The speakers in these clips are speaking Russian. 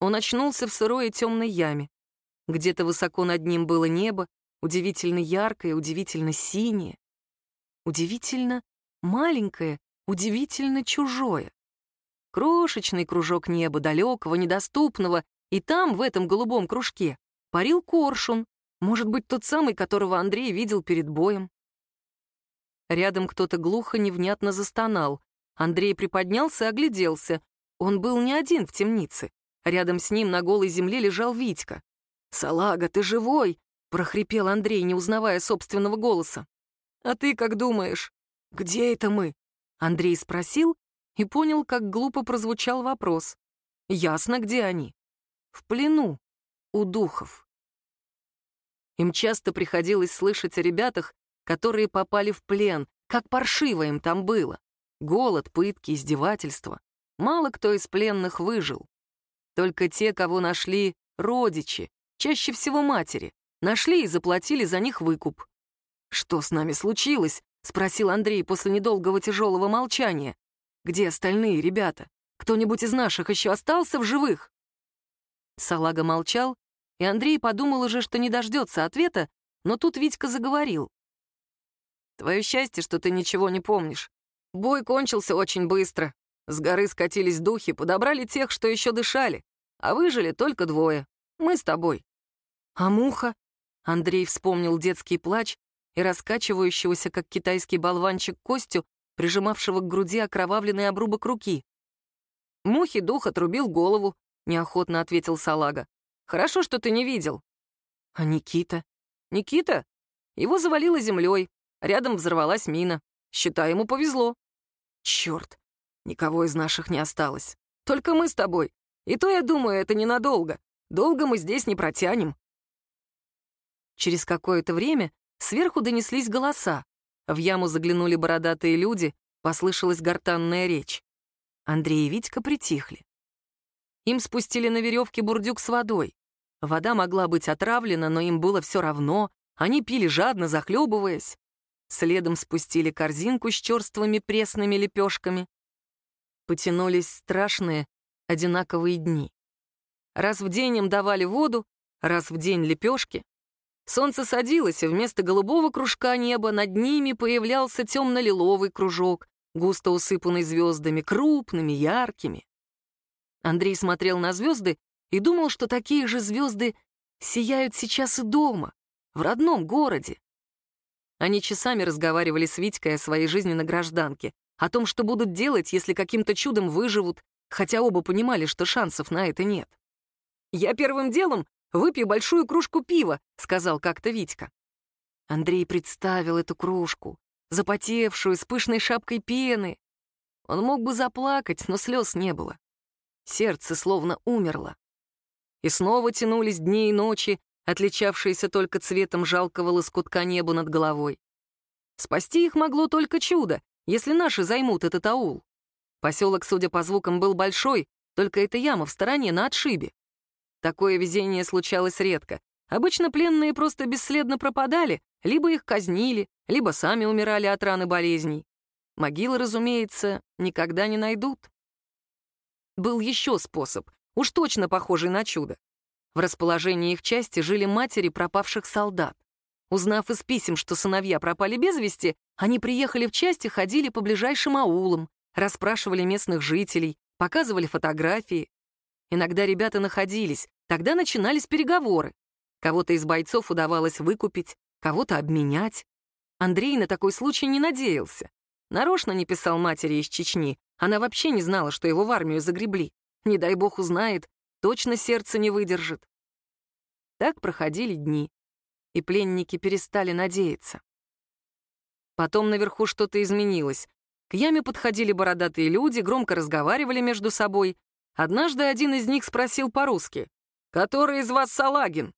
Он очнулся в сырой и темной яме. Где-то высоко над ним было небо, удивительно яркое, удивительно синее, удивительно маленькое, удивительно чужое. Крошечный кружок неба, далекого, недоступного, и там, в этом голубом кружке, парил коршун, может быть, тот самый, которого Андрей видел перед боем. Рядом кто-то глухо, невнятно застонал. Андрей приподнялся и огляделся. Он был не один в темнице. Рядом с ним на голой земле лежал Витька. «Салага, ты живой?» — прохрипел Андрей, не узнавая собственного голоса. «А ты как думаешь?» «Где это мы?» Андрей спросил и понял, как глупо прозвучал вопрос. «Ясно, где они. В плену, у духов». Им часто приходилось слышать о ребятах, которые попали в плен, как паршиво им там было. Голод, пытки, издевательства. Мало кто из пленных выжил. Только те, кого нашли родичи, чаще всего матери, нашли и заплатили за них выкуп. «Что с нами случилось?» — спросил Андрей после недолгого тяжелого молчания. «Где остальные ребята? Кто-нибудь из наших еще остался в живых?» Салага молчал, и Андрей подумал уже, что не дождется ответа, но тут Витька заговорил. «Твое счастье, что ты ничего не помнишь. Бой кончился очень быстро. С горы скатились духи, подобрали тех, что еще дышали, а выжили только двое. Мы с тобой. А муха? Андрей вспомнил детский плач и раскачивающегося, как китайский болванчик, Костю, прижимавшего к груди окровавленный обрубок руки. Мухи дух отрубил голову, неохотно ответил Салага. Хорошо, что ты не видел. А Никита? Никита? Его завалило землей. Рядом взорвалась мина. Считай, ему повезло. Черт, никого из наших не осталось. Только мы с тобой. И то, я думаю, это ненадолго. Долго мы здесь не протянем». Через какое-то время сверху донеслись голоса. В яму заглянули бородатые люди, послышалась гортанная речь. Андрей и Витька притихли. Им спустили на веревке бурдюк с водой. Вода могла быть отравлена, но им было все равно. Они пили жадно, захлебываясь. Следом спустили корзинку с черствыми пресными лепешками. Потянулись страшные, одинаковые дни. Раз в день им давали воду, раз в день лепешки. Солнце садилось, и вместо голубого кружка неба над ними появлялся темно-лиловый кружок, густо усыпанный звездами, крупными, яркими. Андрей смотрел на звезды и думал, что такие же звезды сияют сейчас и дома, в родном городе. Они часами разговаривали с Витькой о своей жизни на гражданке, о том, что будут делать, если каким-то чудом выживут, хотя оба понимали, что шансов на это нет. «Я первым делом выпью большую кружку пива», — сказал как-то Витька. Андрей представил эту кружку, запотевшую, с пышной шапкой пены. Он мог бы заплакать, но слез не было. Сердце словно умерло. И снова тянулись дни и ночи, отличавшиеся только цветом жалкого лоскутка неба над головой. Спасти их могло только чудо, если наши займут этот аул. Поселок, судя по звукам, был большой, только эта яма в стороне, на отшибе. Такое везение случалось редко. Обычно пленные просто бесследно пропадали, либо их казнили, либо сами умирали от ран и болезней. Могилы, разумеется, никогда не найдут. Был еще способ, уж точно похожий на чудо. В расположении их части жили матери пропавших солдат. Узнав из писем, что сыновья пропали без вести, они приехали в часть и ходили по ближайшим аулам, расспрашивали местных жителей, показывали фотографии. Иногда ребята находились, Тогда начинались переговоры. Кого-то из бойцов удавалось выкупить, кого-то обменять. Андрей на такой случай не надеялся. Нарочно не писал матери из Чечни. Она вообще не знала, что его в армию загребли. Не дай бог узнает, точно сердце не выдержит. Так проходили дни, и пленники перестали надеяться. Потом наверху что-то изменилось. К яме подходили бородатые люди, громко разговаривали между собой. Однажды один из них спросил по-русски. «Который из вас Салагин?»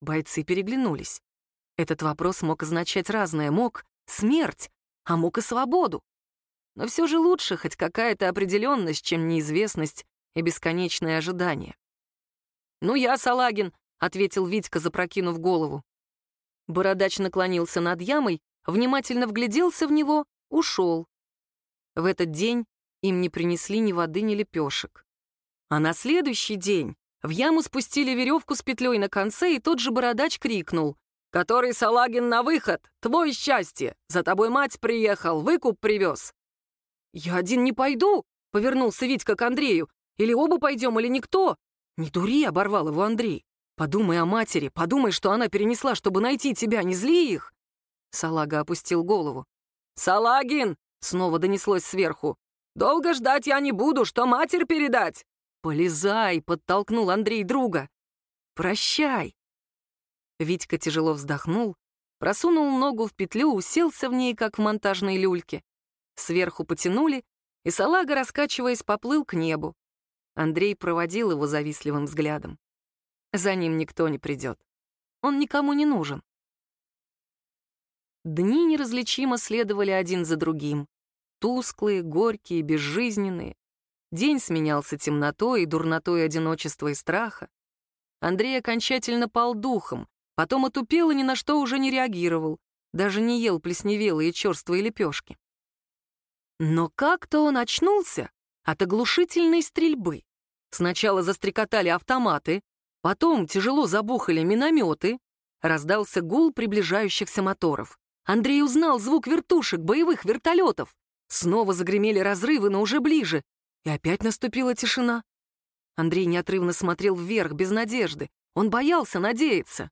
Бойцы переглянулись. Этот вопрос мог означать разное. Мог — смерть, а мог и свободу. Но все же лучше хоть какая-то определенность, чем неизвестность и бесконечное ожидание. «Ну, я Салагин», — ответил Витька, запрокинув голову. Бородач наклонился над ямой, внимательно вгляделся в него, ушел. В этот день им не принесли ни воды, ни лепешек. А на следующий день в яму спустили веревку с петлей на конце, и тот же бородач крикнул. «Который Салагин на выход! Твой счастье! За тобой мать приехал, выкуп привез!» «Я один не пойду!» — повернулся Витька к Андрею. «Или оба пойдем, или никто!» «Не дури!» — оборвал его Андрей. «Подумай о матери, подумай, что она перенесла, чтобы найти тебя, не зли их!» Салага опустил голову. «Салагин!» — снова донеслось сверху. «Долго ждать я не буду, что матерь передать!» «Полезай!» — подтолкнул Андрей друга. «Прощай!» Витька тяжело вздохнул, просунул ногу в петлю, уселся в ней, как в монтажной люльке. Сверху потянули, и салага, раскачиваясь, поплыл к небу. Андрей проводил его завистливым взглядом. За ним никто не придет. Он никому не нужен. Дни неразличимо следовали один за другим. Тусклые, горькие, безжизненные. День сменялся темнотой и дурнотой одиночества и страха. Андрей окончательно пал духом, потом отупел и ни на что уже не реагировал, даже не ел плесневелые черствые лепешки. Но как-то он очнулся от оглушительной стрельбы. Сначала застрекотали автоматы, потом тяжело забухали минометы, раздался гул приближающихся моторов. Андрей узнал звук вертушек, боевых вертолетов. Снова загремели разрывы, но уже ближе. И опять наступила тишина. Андрей неотрывно смотрел вверх, без надежды. Он боялся надеяться.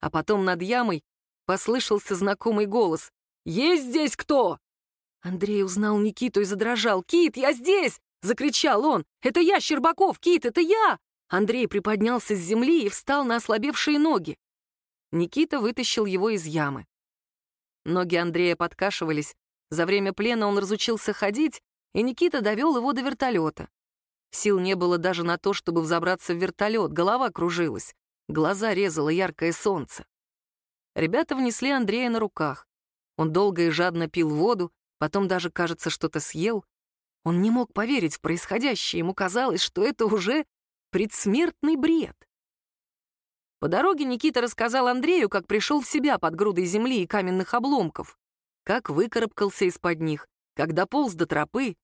А потом над ямой послышался знакомый голос. «Есть здесь кто?» Андрей узнал Никиту и задрожал. «Кит, я здесь!» — закричал он. «Это я, Щербаков! Кит, это я!» Андрей приподнялся с земли и встал на ослабевшие ноги. Никита вытащил его из ямы. Ноги Андрея подкашивались. За время плена он разучился ходить, и Никита довел его до вертолета. Сил не было даже на то, чтобы взобраться в вертолет, голова кружилась, глаза резало яркое солнце. Ребята внесли Андрея на руках. Он долго и жадно пил воду, потом даже, кажется, что-то съел. Он не мог поверить в происходящее, ему казалось, что это уже предсмертный бред. По дороге Никита рассказал Андрею, как пришел в себя под грудой земли и каменных обломков, как выкарабкался из-под них, как дополз до тропы,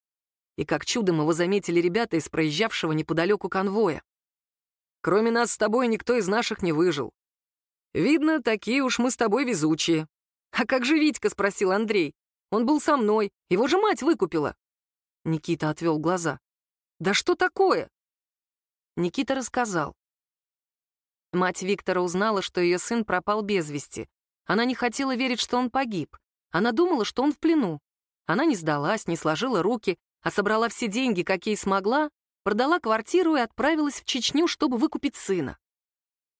и как чудом его заметили ребята из проезжавшего неподалеку конвоя. Кроме нас с тобой никто из наших не выжил. Видно, такие уж мы с тобой везучие. А как же Витька, спросил Андрей. Он был со мной, его же мать выкупила. Никита отвел глаза. Да что такое? Никита рассказал. Мать Виктора узнала, что ее сын пропал без вести. Она не хотела верить, что он погиб. Она думала, что он в плену. Она не сдалась, не сложила руки, а собрала все деньги, какие смогла, продала квартиру и отправилась в Чечню, чтобы выкупить сына.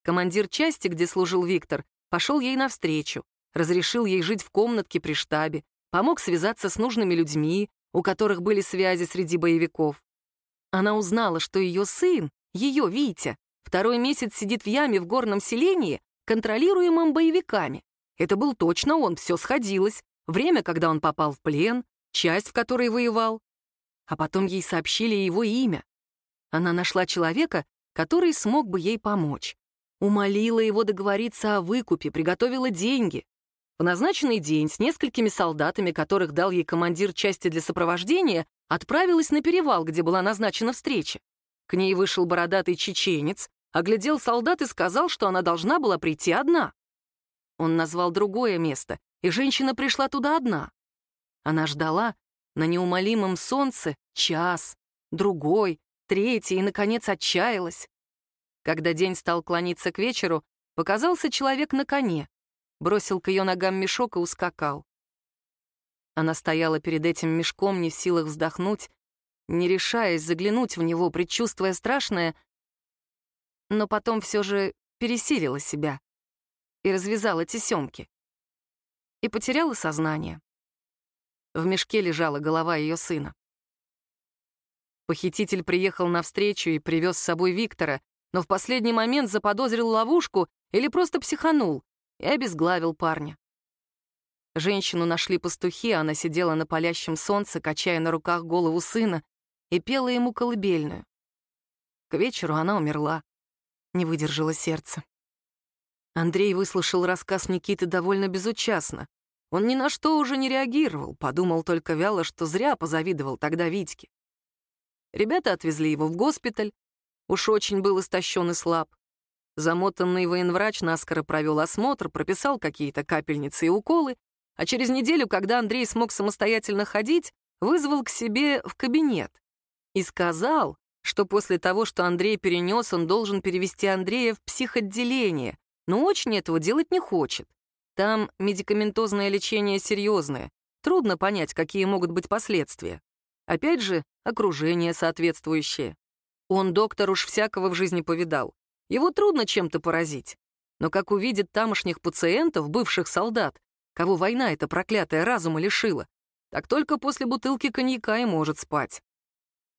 Командир части, где служил Виктор, пошел ей навстречу, разрешил ей жить в комнатке при штабе, помог связаться с нужными людьми, у которых были связи среди боевиков. Она узнала, что ее сын, ее Витя, второй месяц сидит в яме в горном селении, контролируемом боевиками. Это был точно он, все сходилось. Время, когда он попал в плен, часть, в которой воевал. А потом ей сообщили его имя. Она нашла человека, который смог бы ей помочь. Умолила его договориться о выкупе, приготовила деньги. В назначенный день с несколькими солдатами, которых дал ей командир части для сопровождения, отправилась на перевал, где была назначена встреча. К ней вышел бородатый чеченец, оглядел солдат и сказал, что она должна была прийти одна. Он назвал другое место, и женщина пришла туда одна. Она ждала на неумолимом солнце час, другой, третий, и, наконец, отчаялась. Когда день стал клониться к вечеру, показался человек на коне, бросил к ее ногам мешок и ускакал. Она стояла перед этим мешком, не в силах вздохнуть, не решаясь заглянуть в него, предчувствуя страшное, но потом все же пересилила себя и развязала тесемки. И потеряла сознание. В мешке лежала голова ее сына. Похититель приехал навстречу и привез с собой Виктора, но в последний момент заподозрил ловушку или просто психанул и обезглавил парня. Женщину нашли пастухи, она сидела на палящем солнце, качая на руках голову сына, и пела ему колыбельную. К вечеру она умерла, не выдержало сердце. Андрей выслушал рассказ Никиты довольно безучастно. Он ни на что уже не реагировал, подумал только вяло, что зря позавидовал тогда Витьке. Ребята отвезли его в госпиталь. Уж очень был истощен и слаб. Замотанный военврач наскоро провел осмотр, прописал какие-то капельницы и уколы, а через неделю, когда Андрей смог самостоятельно ходить, вызвал к себе в кабинет и сказал, что после того, что Андрей перенес, он должен перевести Андрея в психоделение, но очень этого делать не хочет. Там медикаментозное лечение серьезное, трудно понять, какие могут быть последствия. Опять же, окружение соответствующее. Он, доктор, уж всякого в жизни повидал. Его трудно чем-то поразить. Но как увидит тамошних пациентов, бывших солдат, кого война эта проклятая разума лишила, так только после бутылки коньяка и может спать.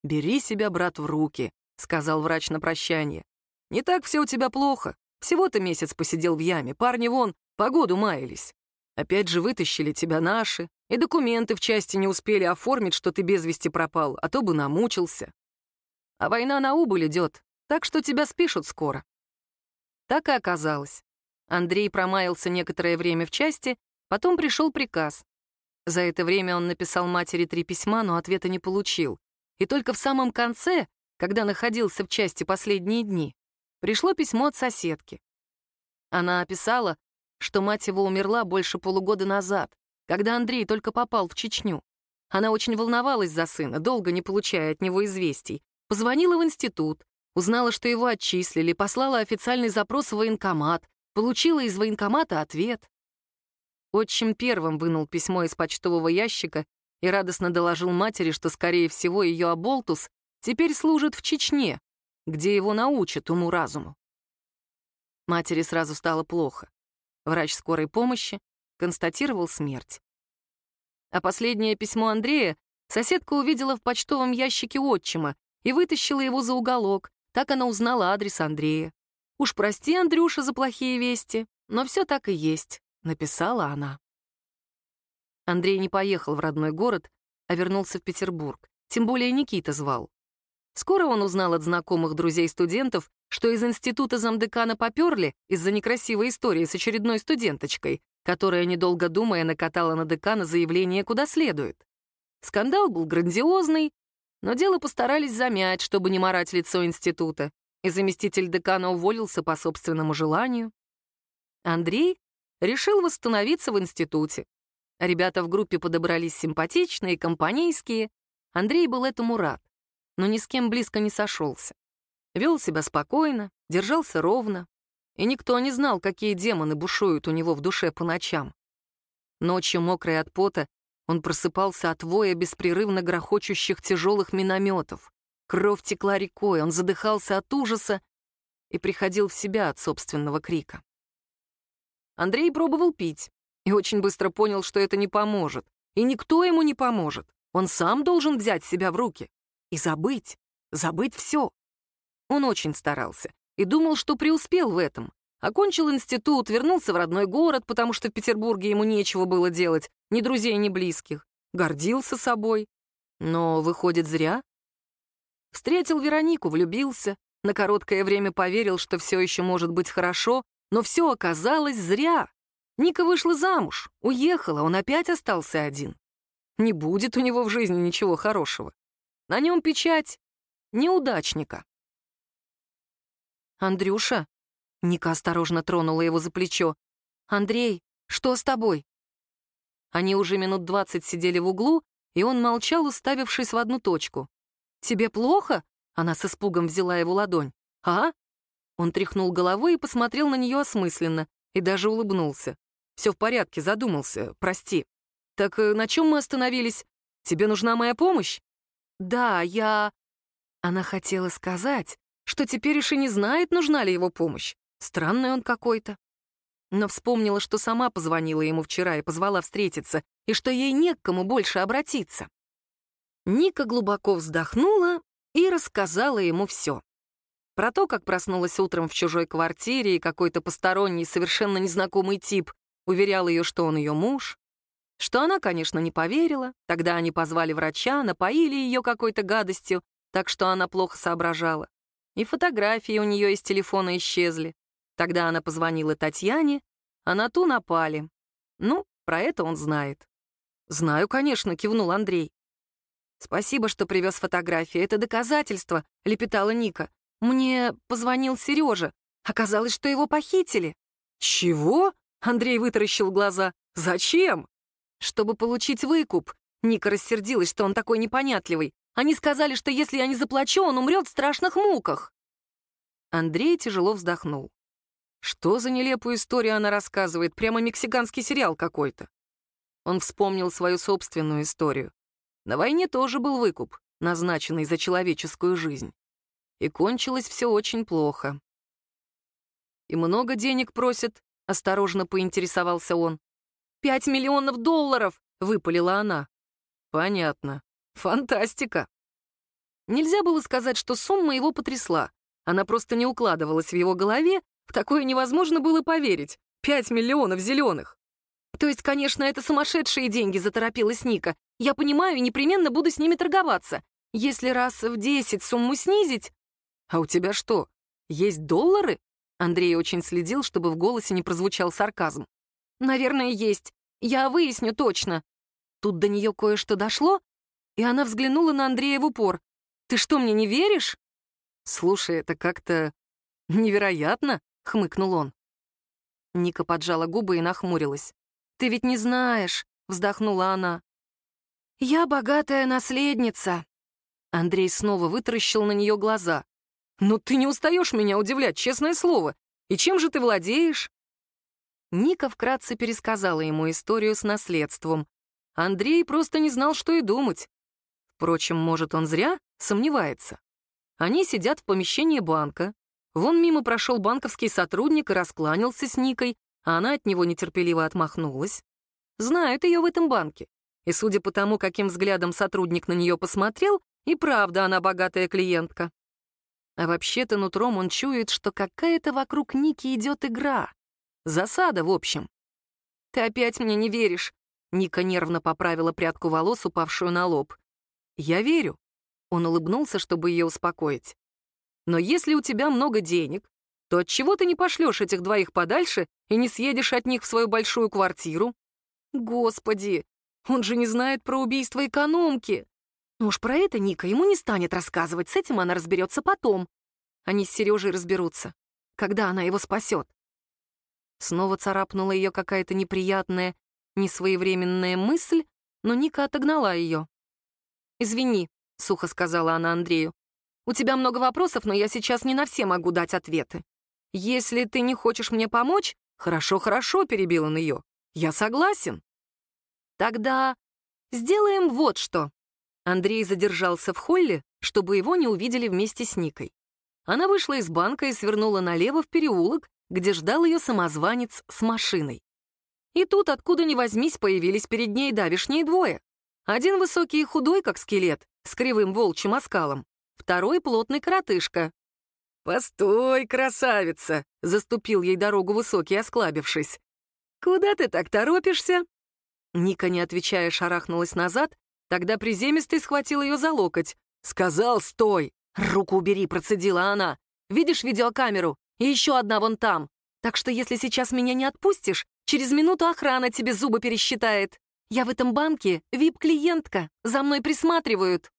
«Бери себя, брат, в руки», — сказал врач на прощание. «Не так все у тебя плохо. Всего-то месяц посидел в яме. Парни вон погоду маялись. Опять же вытащили тебя наши, и документы в части не успели оформить, что ты без вести пропал, а то бы намучился. А война на убыль идет, так что тебя спишут скоро. Так и оказалось. Андрей промаялся некоторое время в части, потом пришел приказ. За это время он написал матери три письма, но ответа не получил. И только в самом конце, когда находился в части последние дни, пришло письмо от соседки. Она описала, что мать его умерла больше полугода назад, когда Андрей только попал в Чечню. Она очень волновалась за сына, долго не получая от него известий. Позвонила в институт, узнала, что его отчислили, послала официальный запрос в военкомат, получила из военкомата ответ. Отчим первым вынул письмо из почтового ящика и радостно доложил матери, что, скорее всего, ее оболтус теперь служит в Чечне, где его научат уму-разуму. Матери сразу стало плохо. Врач скорой помощи констатировал смерть. А последнее письмо Андрея соседка увидела в почтовом ящике отчима и вытащила его за уголок. Так она узнала адрес Андрея. «Уж прости, Андрюша, за плохие вести, но все так и есть», — написала она. Андрей не поехал в родной город, а вернулся в Петербург. Тем более Никита звал. Скоро он узнал от знакомых друзей-студентов, что из института замдекана поперли из-за некрасивой истории с очередной студенточкой, которая, недолго думая, накатала на декана заявление куда следует. Скандал был грандиозный, но дело постарались замять, чтобы не морать лицо института, и заместитель декана уволился по собственному желанию. Андрей решил восстановиться в институте. Ребята в группе подобрались симпатичные, компанейские. Андрей был этому рад, но ни с кем близко не сошелся. Вел себя спокойно, держался ровно, и никто не знал, какие демоны бушуют у него в душе по ночам. Ночью, мокрый от пота, он просыпался от воя беспрерывно грохочущих тяжелых минометов. Кровь текла рекой, он задыхался от ужаса и приходил в себя от собственного крика. Андрей пробовал пить и очень быстро понял, что это не поможет. И никто ему не поможет. Он сам должен взять себя в руки и забыть, забыть все. Он очень старался и думал, что преуспел в этом. Окончил институт, вернулся в родной город, потому что в Петербурге ему нечего было делать, ни друзей, ни близких. Гордился собой. Но, выходит, зря. Встретил Веронику, влюбился, на короткое время поверил, что все еще может быть хорошо, но все оказалось зря. Ника вышла замуж, уехала, он опять остался один. Не будет у него в жизни ничего хорошего. На нем печать неудачника. «Андрюша?» Ника осторожно тронула его за плечо. «Андрей, что с тобой?» Они уже минут двадцать сидели в углу, и он молчал, уставившись в одну точку. «Тебе плохо?» Она с испугом взяла его ладонь. «А?» Он тряхнул головой и посмотрел на нее осмысленно, и даже улыбнулся. «Все в порядке, задумался, прости. Так э, на чем мы остановились? Тебе нужна моя помощь?» «Да, я...» Она хотела сказать, что теперь и не знает, нужна ли его помощь. Странный он какой-то. Но вспомнила, что сама позвонила ему вчера и позвала встретиться, и что ей не к кому больше обратиться. Ника глубоко вздохнула и рассказала ему все. Про то, как проснулась утром в чужой квартире, и какой-то посторонний, совершенно незнакомый тип уверял ее, что он ее муж, что она, конечно, не поверила, тогда они позвали врача, напоили ее какой-то гадостью, так что она плохо соображала. И фотографии у нее из телефона исчезли. Тогда она позвонила Татьяне, а на ту напали. Ну, про это он знает. «Знаю, конечно», — кивнул Андрей. «Спасибо, что привез фотографии. Это доказательство», — лепетала Ника. «Мне позвонил Сережа. Оказалось, что его похитили». «Чего?» — Андрей вытаращил глаза. «Зачем?» «Чтобы получить выкуп». Ника рассердилась, что он такой непонятливый. Они сказали, что если я не заплачу, он умрет в страшных муках. Андрей тяжело вздохнул. Что за нелепую историю она рассказывает? Прямо мексиканский сериал какой-то. Он вспомнил свою собственную историю. На войне тоже был выкуп, назначенный за человеческую жизнь. И кончилось все очень плохо. «И много денег просят?» — осторожно поинтересовался он. «Пять миллионов долларов!» — выпалила она. «Понятно. Фантастика!» Нельзя было сказать, что сумма его потрясла. Она просто не укладывалась в его голове, в такое невозможно было поверить. Пять миллионов зеленых. То есть, конечно, это сумасшедшие деньги, заторопилась Ника. Я понимаю и непременно буду с ними торговаться. Если раз в десять сумму снизить... А у тебя что, есть доллары? Андрей очень следил, чтобы в голосе не прозвучал сарказм. Наверное, есть. Я выясню точно. Тут до нее кое-что дошло, и она взглянула на Андрея в упор. «Ты что, мне не веришь?» «Слушай, это как-то невероятно», — хмыкнул он. Ника поджала губы и нахмурилась. «Ты ведь не знаешь», — вздохнула она. «Я богатая наследница». Андрей снова вытаращил на нее глаза. «Но ты не устаешь меня удивлять, честное слово. И чем же ты владеешь?» Ника вкратце пересказала ему историю с наследством. Андрей просто не знал, что и думать. Впрочем, может, он зря сомневается. Они сидят в помещении банка, Вон мимо прошел банковский сотрудник и раскланялся с Никой, а она от него нетерпеливо отмахнулась. Знают ее в этом банке. И судя по тому, каким взглядом сотрудник на нее посмотрел, и правда она богатая клиентка. А вообще-то нутром он чует, что какая-то вокруг Ники идет игра. Засада, в общем. «Ты опять мне не веришь?» Ника нервно поправила прядку волос, упавшую на лоб. «Я верю». Он улыбнулся, чтобы ее успокоить. Но если у тебя много денег, то отчего ты не пошлешь этих двоих подальше и не съедешь от них в свою большую квартиру? Господи, он же не знает про убийство экономки. Ну уж про это Ника ему не станет рассказывать, с этим она разберется потом. Они с Сережей разберутся, когда она его спасет. Снова царапнула ее какая-то неприятная, несвоевременная мысль, но Ника отогнала ее. «Извини», — сухо сказала она Андрею. У тебя много вопросов, но я сейчас не на все могу дать ответы. Если ты не хочешь мне помочь, хорошо-хорошо, перебил он ее. Я согласен. Тогда сделаем вот что. Андрей задержался в холле, чтобы его не увидели вместе с Никой. Она вышла из банка и свернула налево в переулок, где ждал ее самозванец с машиной. И тут, откуда ни возьмись, появились перед ней давишние двое. Один высокий и худой, как скелет, с кривым волчьим оскалом, второй — плотный коротышка. «Постой, красавица!» — заступил ей дорогу высокий, осклабившись. «Куда ты так торопишься?» Ника, не отвечая, шарахнулась назад, тогда приземистый схватил ее за локоть. «Сказал, стой!» «Руку убери!» — процедила она. «Видишь видеокамеру? И еще одна вон там. Так что если сейчас меня не отпустишь, через минуту охрана тебе зубы пересчитает. Я в этом банке вип-клиентка, за мной присматривают».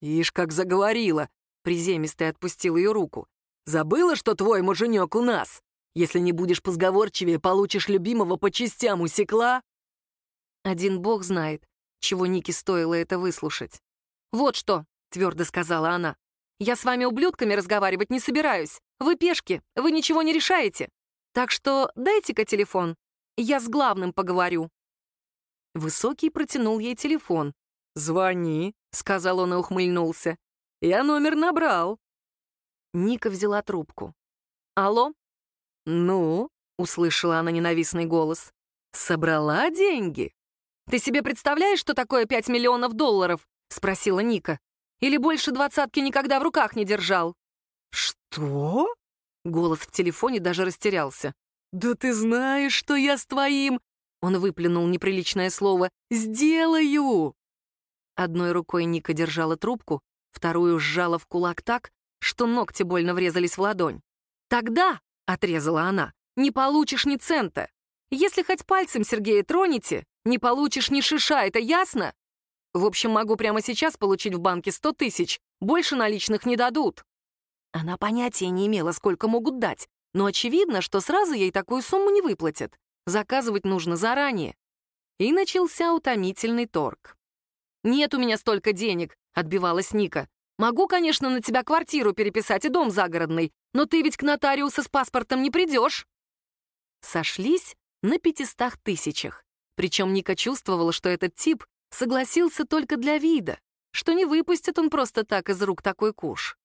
«Ишь, как заговорила!» — приземистый отпустил ее руку. «Забыла, что твой муженек у нас? Если не будешь позговорчивее, получишь любимого по частям, усекла?» Один бог знает, чего Нике стоило это выслушать. «Вот что!» — твердо сказала она. «Я с вами ублюдками разговаривать не собираюсь. Вы пешки, вы ничего не решаете. Так что дайте-ка телефон, я с главным поговорю». Высокий протянул ей телефон. «Звони», — сказал он и ухмыльнулся. «Я номер набрал». Ника взяла трубку. «Алло?» «Ну?» — услышала она ненавистный голос. «Собрала деньги?» «Ты себе представляешь, что такое пять миллионов долларов?» — спросила Ника. «Или больше двадцатки никогда в руках не держал?» «Что?» — голос в телефоне даже растерялся. «Да ты знаешь, что я с твоим...» Он выплюнул неприличное слово. «Сделаю!» Одной рукой Ника держала трубку, вторую сжала в кулак так, что ногти больно врезались в ладонь. «Тогда», — отрезала она, — «не получишь ни цента. Если хоть пальцем Сергея тронете, не получишь ни шиша, это ясно?» В общем, могу прямо сейчас получить в банке 100 тысяч. Больше наличных не дадут». Она понятия не имела, сколько могут дать, но очевидно, что сразу ей такую сумму не выплатят. Заказывать нужно заранее. И начался утомительный торг. «Нет у меня столько денег», — отбивалась Ника. «Могу, конечно, на тебя квартиру переписать и дом загородный, но ты ведь к нотариусу с паспортом не придешь». Сошлись на пятистах тысячах. Причем Ника чувствовала, что этот тип согласился только для вида, что не выпустит он просто так из рук такой куш.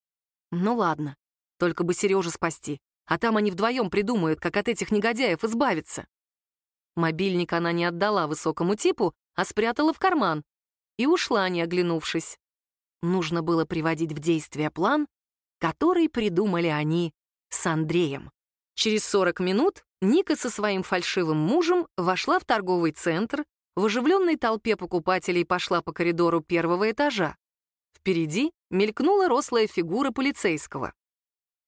Ну ладно, только бы Сережу спасти, а там они вдвоем придумают, как от этих негодяев избавиться. Мобильник она не отдала высокому типу, а спрятала в карман и ушла, не оглянувшись. Нужно было приводить в действие план, который придумали они с Андреем. Через 40 минут Ника со своим фальшивым мужем вошла в торговый центр, в оживленной толпе покупателей пошла по коридору первого этажа. Впереди мелькнула рослая фигура полицейского.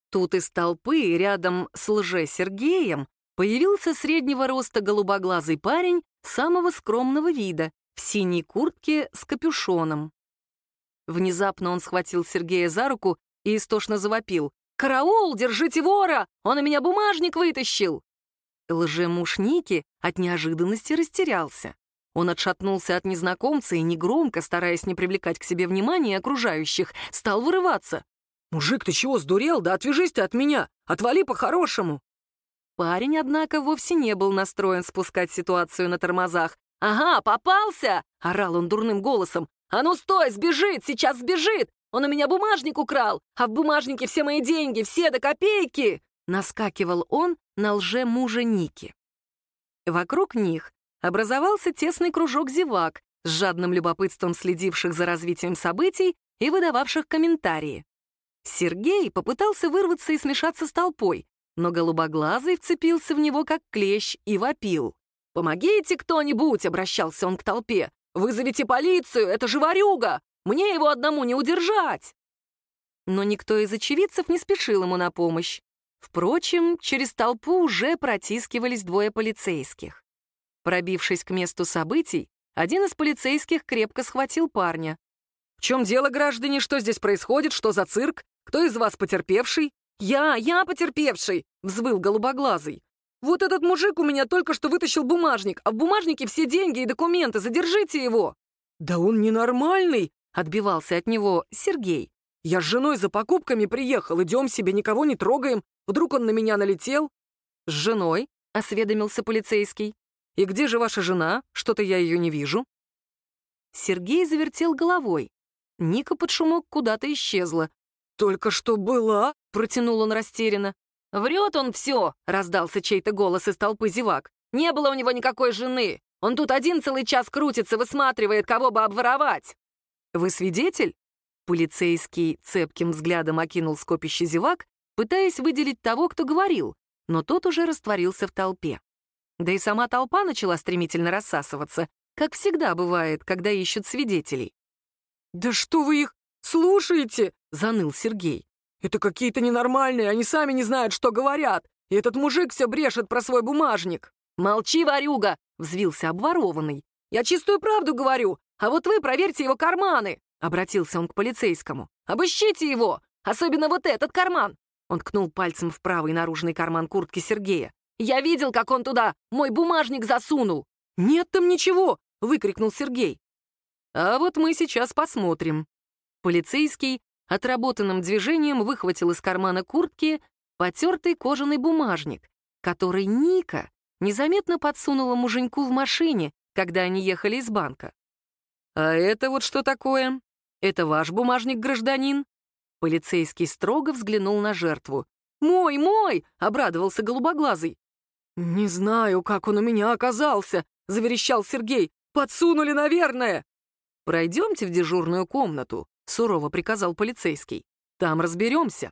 Тут из толпы, рядом с лже-Сергеем, появился среднего роста голубоглазый парень самого скромного вида, в синей куртке с капюшоном. Внезапно он схватил Сергея за руку и истошно завопил. «Караул! Держите вора! Он у меня бумажник вытащил!» Лжемуж Ники от неожиданности растерялся. Он отшатнулся от незнакомца и негромко, стараясь не привлекать к себе внимания окружающих, стал вырываться. «Мужик, ты чего, сдурел? Да отвяжись ты от меня! Отвали по-хорошему!» Парень, однако, вовсе не был настроен спускать ситуацию на тормозах. «Ага, попался!» — орал он дурным голосом. «А ну стой, сбежит, сейчас сбежит! Он у меня бумажник украл, а в бумажнике все мои деньги, все до копейки!» Наскакивал он на лже мужа Ники. Вокруг них образовался тесный кружок зевак, с жадным любопытством следивших за развитием событий и выдававших комментарии. Сергей попытался вырваться и смешаться с толпой, но голубоглазый вцепился в него как клещ и вопил. «Помогите кто-нибудь!» — обращался он к толпе. «Вызовите полицию! Это же ворюга! Мне его одному не удержать!» Но никто из очевидцев не спешил ему на помощь. Впрочем, через толпу уже протискивались двое полицейских. Пробившись к месту событий, один из полицейских крепко схватил парня. «В чем дело, граждане? Что здесь происходит? Что за цирк? Кто из вас потерпевший?» «Я, я потерпевший!» — взвыл голубоглазый. «Вот этот мужик у меня только что вытащил бумажник, а в бумажнике все деньги и документы. Задержите его!» «Да он ненормальный!» — отбивался от него Сергей. «Я с женой за покупками приехал, идем себе, никого не трогаем. Вдруг он на меня налетел?» «С женой?» — осведомился полицейский. «И где же ваша жена? Что-то я ее не вижу». Сергей завертел головой. Ника под шумок куда-то исчезла. «Только что была?» — протянул он растерянно. «Врет он все!» — раздался чей-то голос из толпы зевак. «Не было у него никакой жены! Он тут один целый час крутится, высматривает, кого бы обворовать!» «Вы свидетель?» Полицейский цепким взглядом окинул скопище зевак, пытаясь выделить того, кто говорил, но тот уже растворился в толпе. Да и сама толпа начала стремительно рассасываться, как всегда бывает, когда ищут свидетелей. «Да что вы их слушаете?» — заныл Сергей. «Это какие-то ненормальные, они сами не знают, что говорят. И этот мужик все брешет про свой бумажник». «Молчи, ворюга!» — взвился обворованный. «Я чистую правду говорю, а вот вы проверьте его карманы!» — обратился он к полицейскому. «Обыщите его! Особенно вот этот карман!» Он ткнул пальцем в правый наружный карман куртки Сергея. «Я видел, как он туда мой бумажник засунул!» «Нет там ничего!» — выкрикнул Сергей. «А вот мы сейчас посмотрим». Полицейский отработанным движением выхватил из кармана куртки потертый кожаный бумажник, который Ника незаметно подсунула муженьку в машине, когда они ехали из банка. «А это вот что такое? Это ваш бумажник, гражданин?» Полицейский строго взглянул на жертву. «Мой, мой!» — обрадовался голубоглазый. «Не знаю, как он у меня оказался», — заверещал Сергей. «Подсунули, наверное». «Пройдемте в дежурную комнату», — сурово приказал полицейский. «Там разберемся».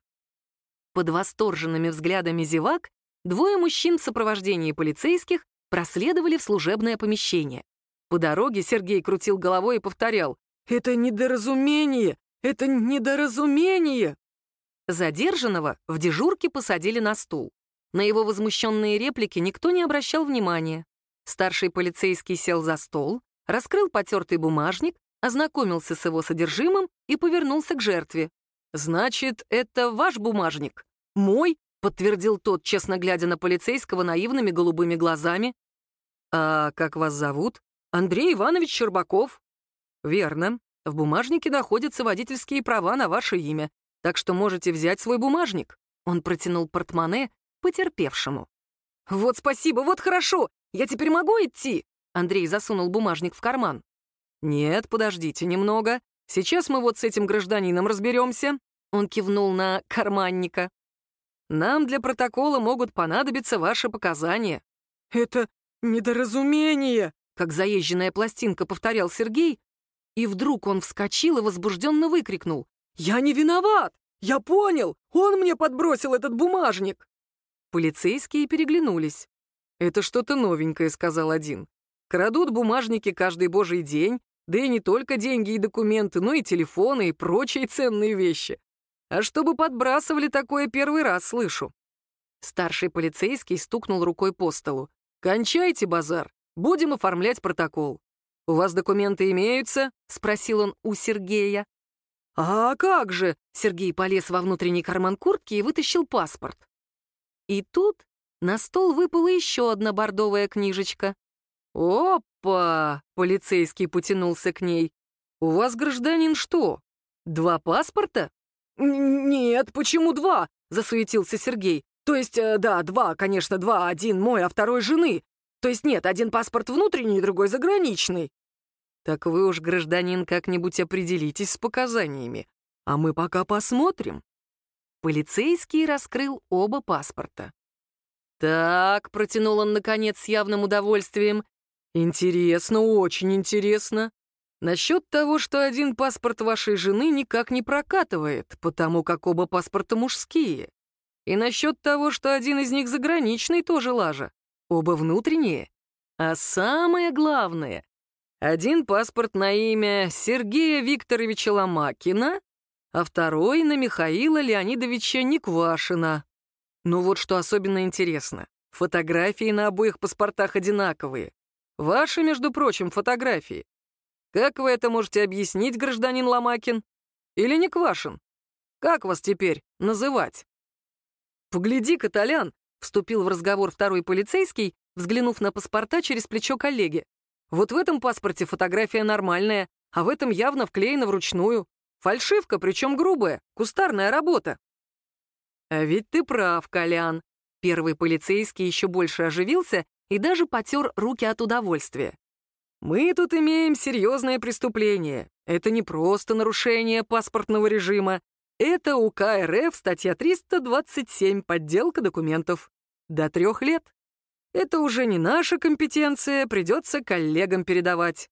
Под восторженными взглядами зевак двое мужчин в сопровождении полицейских проследовали в служебное помещение. По дороге Сергей крутил головой и повторял «Это недоразумение! Это недоразумение!» Задержанного в дежурке посадили на стул. На его возмущенные реплики никто не обращал внимания. Старший полицейский сел за стол, раскрыл потертый бумажник ознакомился с его содержимым и повернулся к жертве. «Значит, это ваш бумажник?» «Мой?» — подтвердил тот, честно глядя на полицейского наивными голубыми глазами. «А как вас зовут?» «Андрей Иванович Щербаков». «Верно. В бумажнике находятся водительские права на ваше имя, так что можете взять свой бумажник». Он протянул портмоне потерпевшему. «Вот спасибо, вот хорошо! Я теперь могу идти?» Андрей засунул бумажник в карман. «Нет, подождите немного. Сейчас мы вот с этим гражданином разберемся». Он кивнул на карманника. «Нам для протокола могут понадобиться ваши показания». «Это недоразумение!» Как заезженная пластинка повторял Сергей, и вдруг он вскочил и возбужденно выкрикнул. «Я не виноват! Я понял! Он мне подбросил этот бумажник!» Полицейские переглянулись. «Это что-то новенькое», — сказал один. «Крадут бумажники каждый божий день, да и не только деньги и документы, но и телефоны и прочие ценные вещи. А чтобы подбрасывали, такое первый раз слышу». Старший полицейский стукнул рукой по столу. «Кончайте базар, будем оформлять протокол. У вас документы имеются?» — спросил он у Сергея. «А как же?» — Сергей полез во внутренний карман куртки и вытащил паспорт. И тут на стол выпала еще одна бордовая книжечка. «Опа!» — полицейский потянулся к ней. «У вас, гражданин, что? Два паспорта?» «Нет, почему два?» — засуетился Сергей. «То есть, э, да, два, конечно, два. Один мой, а второй жены. То есть нет, один паспорт внутренний, другой заграничный». «Так вы уж, гражданин, как-нибудь определитесь с показаниями, а мы пока посмотрим». Полицейский раскрыл оба паспорта. «Так», — протянул он, наконец, с явным удовольствием, «интересно, очень интересно. Насчет того, что один паспорт вашей жены никак не прокатывает, потому как оба паспорта мужские. И насчет того, что один из них заграничный, тоже лажа. Оба внутренние. А самое главное, один паспорт на имя Сергея Викторовича Ломакина, а второй на Михаила Леонидовича Никвашина. Ну вот что особенно интересно. Фотографии на обоих паспортах одинаковые. Ваши, между прочим, фотографии. Как вы это можете объяснить, гражданин Ломакин? Или Никвашин? Как вас теперь называть? «Погляди, Каталян!» — вступил в разговор второй полицейский, взглянув на паспорта через плечо коллеги. «Вот в этом паспорте фотография нормальная, а в этом явно вклеена вручную. Фальшивка, причем грубая, кустарная работа. А ведь ты прав, Колян. Первый полицейский еще больше оживился и даже потер руки от удовольствия. Мы тут имеем серьезное преступление. Это не просто нарушение паспортного режима. Это УК РФ, статья 327, подделка документов. До трех лет. Это уже не наша компетенция, придется коллегам передавать.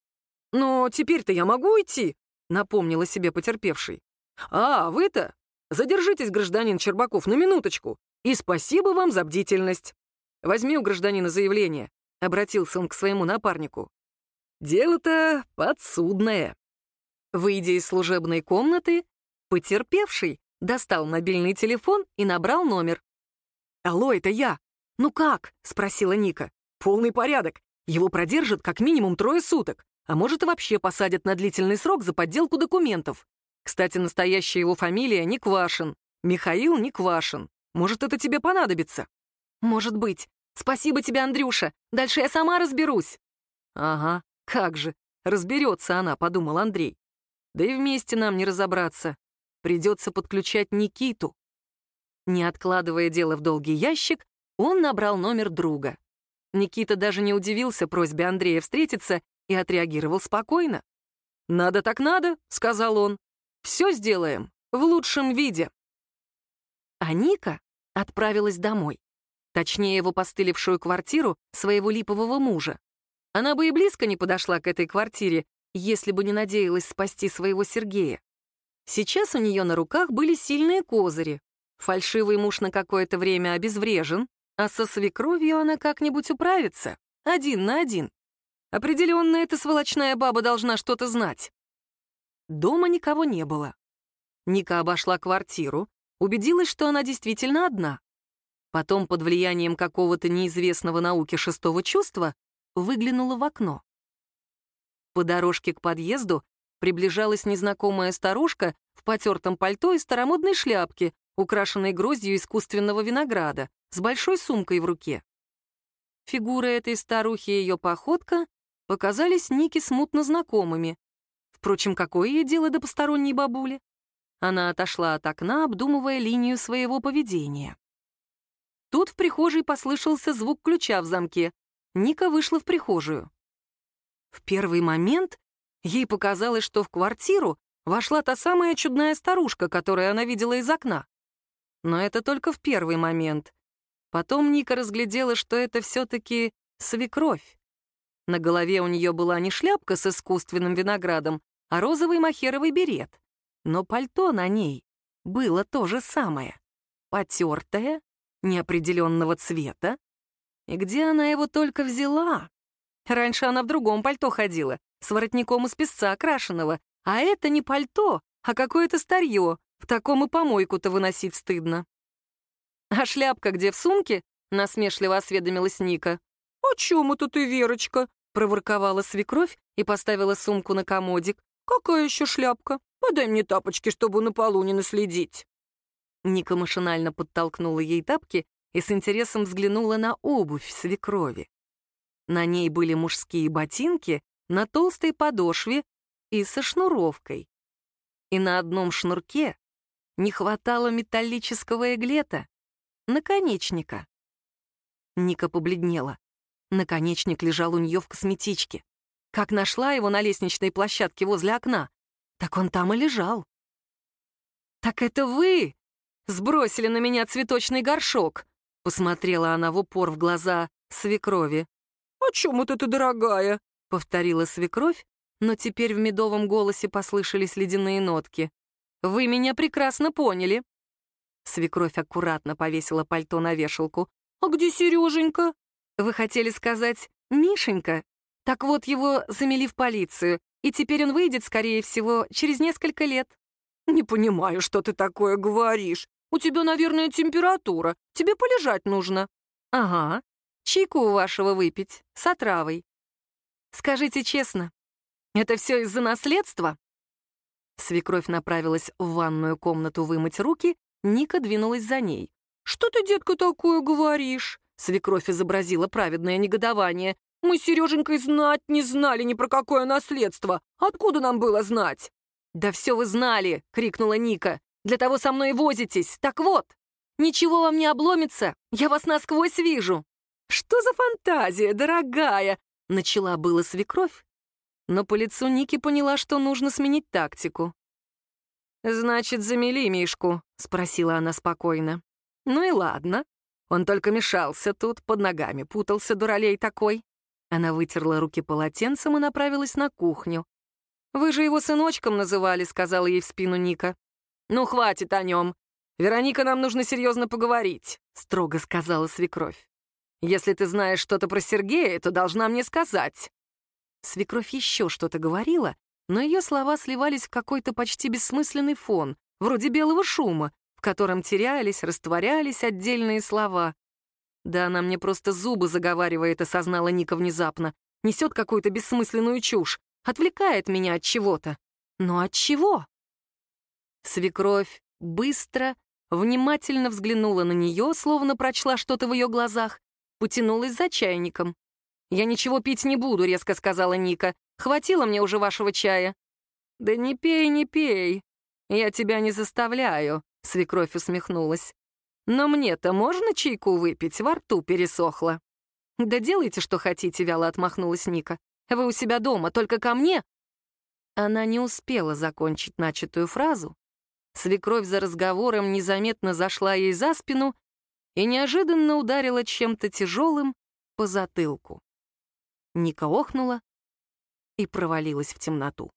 Но теперь-то я могу идти? напомнила себе потерпевший. «А, вы-то? Задержитесь, гражданин Чербаков, на минуточку, и спасибо вам за бдительность. Возьми у гражданина заявление», — обратился он к своему напарнику. «Дело-то подсудное». Выйдя из служебной комнаты, потерпевший достал мобильный телефон и набрал номер. «Алло, это я. Ну как?» — спросила Ника. «Полный порядок. Его продержат как минимум трое суток а может и вообще посадят на длительный срок за подделку документов. Кстати, настоящая его фамилия Никвашин. Михаил Никвашин. Может, это тебе понадобится? Может быть. Спасибо тебе, Андрюша. Дальше я сама разберусь. Ага, как же. Разберется она, подумал Андрей. Да и вместе нам не разобраться. Придется подключать Никиту. Не откладывая дело в долгий ящик, он набрал номер друга. Никита даже не удивился просьбе Андрея встретиться и отреагировал спокойно. «Надо так надо», — сказал он. «Все сделаем в лучшем виде». А Ника отправилась домой. Точнее, в опостылевшую квартиру своего липового мужа. Она бы и близко не подошла к этой квартире, если бы не надеялась спасти своего Сергея. Сейчас у нее на руках были сильные козыри. Фальшивый муж на какое-то время обезврежен, а со свекровью она как-нибудь управится, один на один. Определенно, эта сволочная баба должна что-то знать. Дома никого не было. Ника обошла квартиру, убедилась, что она действительно одна. Потом, под влиянием какого-то неизвестного науки шестого чувства, выглянула в окно. По дорожке к подъезду приближалась незнакомая старушка в потертом пальто и старомодной шляпке, украшенной гроздью искусственного винограда, с большой сумкой в руке. Фигура этой старухи и ее походка показались Нике смутно знакомыми. Впрочем, какое ей дело до посторонней бабули? Она отошла от окна, обдумывая линию своего поведения. Тут в прихожей послышался звук ключа в замке. Ника вышла в прихожую. В первый момент ей показалось, что в квартиру вошла та самая чудная старушка, которую она видела из окна. Но это только в первый момент. Потом Ника разглядела, что это все-таки свекровь. На голове у нее была не шляпка с искусственным виноградом, а розовый махеровый берет. Но пальто на ней было то же самое. Потертое, неопределенного цвета. И где она его только взяла? Раньше она в другом пальто ходила, с воротником из песца окрашенного, а это не пальто, а какое-то старье, в таком и помойку-то выносить стыдно. «А шляпка где, в сумке?» — насмешливо осведомилась Ника. «О чем это ты, Верочка?» — проворковала свекровь и поставила сумку на комодик. «Какая еще шляпка? Подай мне тапочки, чтобы на полу не наследить». Ника машинально подтолкнула ей тапки и с интересом взглянула на обувь свекрови. На ней были мужские ботинки на толстой подошве и со шнуровкой. И на одном шнурке не хватало металлического эглета, наконечника. Ника побледнела. Наконечник лежал у нее в косметичке. Как нашла его на лестничной площадке возле окна, так он там и лежал. «Так это вы сбросили на меня цветочный горшок?» Посмотрела она в упор в глаза свекрови. «О чем это ты, дорогая?» — повторила свекровь, но теперь в медовом голосе послышались ледяные нотки. «Вы меня прекрасно поняли». Свекровь аккуратно повесила пальто на вешалку. «А где Сереженька?» «Вы хотели сказать Мишенька?» Так вот, его замели в полицию, и теперь он выйдет, скорее всего, через несколько лет. «Не понимаю, что ты такое говоришь. У тебя, наверное, температура. Тебе полежать нужно». «Ага. Чайку у вашего выпить, с отравой. Скажите честно, это все из-за наследства?» Свекровь направилась в ванную комнату вымыть руки, Ника двинулась за ней. «Что ты, детка, такое говоришь?» Свекровь изобразила праведное негодование. «Мы с Сереженькой знать не знали ни про какое наследство. Откуда нам было знать?» «Да все вы знали!» — крикнула Ника. «Для того со мной возитесь. Так вот, ничего вам не обломится. Я вас насквозь вижу». «Что за фантазия, дорогая?» — начала было свекровь, но по лицу Ники поняла, что нужно сменить тактику. «Значит, замели Мишку?» — спросила она спокойно. «Ну и ладно. Он только мешался тут, под ногами путался, дуралей такой». Она вытерла руки полотенцем и направилась на кухню. «Вы же его сыночком называли», — сказала ей в спину Ника. «Ну, хватит о нем. Вероника, нам нужно серьезно поговорить», — строго сказала свекровь. «Если ты знаешь что-то про Сергея, то должна мне сказать». Свекровь еще что-то говорила, но ее слова сливались в какой-то почти бессмысленный фон, вроде белого шума, в котором терялись, растворялись отдельные слова. «Да она мне просто зубы заговаривает», — осознала Ника внезапно. «Несет какую-то бессмысленную чушь, отвлекает меня от чего-то. Но от чего?» Свекровь быстро, внимательно взглянула на нее, словно прочла что-то в ее глазах, потянулась за чайником. «Я ничего пить не буду», — резко сказала Ника. «Хватило мне уже вашего чая». «Да не пей, не пей. Я тебя не заставляю», — свекровь усмехнулась. «Но мне-то можно чайку выпить? Во рту пересохло». «Да делайте, что хотите», — вяло отмахнулась Ника. «Вы у себя дома, только ко мне». Она не успела закончить начатую фразу. Свекровь за разговором незаметно зашла ей за спину и неожиданно ударила чем-то тяжелым по затылку. Ника охнула и провалилась в темноту.